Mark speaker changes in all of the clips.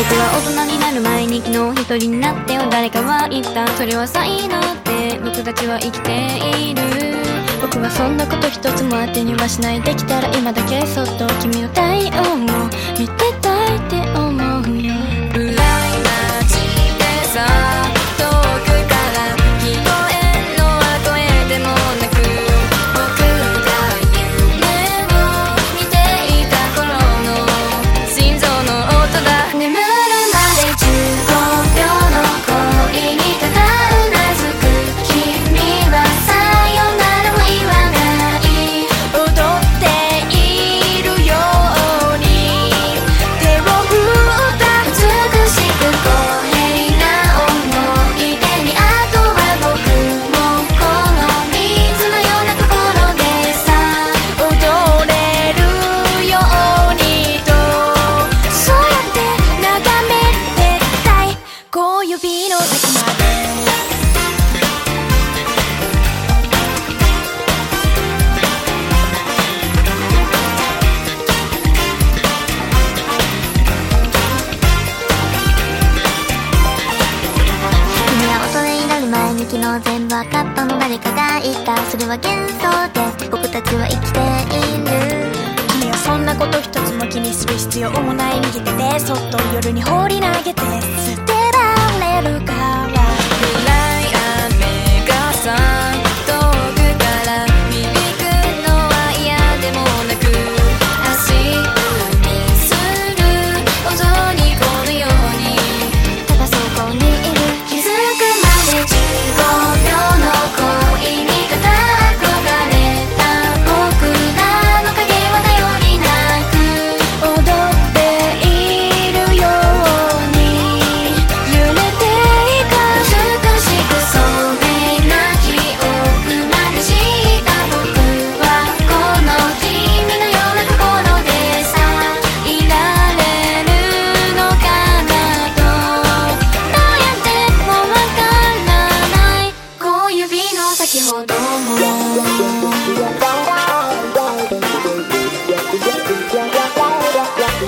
Speaker 1: 僕は大人になる前に昨日一人になってよ誰かは言った。それは才能って僕たちは生きている。僕はそんなこと一つも当てにはしない。できたら今だけそっと君の体温を見て。全部分かったの誰かが言ったそれは幻想で僕たちは生きている。
Speaker 2: 君はそんなこと一つも気にする必要もない。逃げててそっと夜に放り投げて。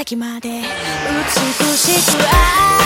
Speaker 1: 先まで美しく
Speaker 2: あ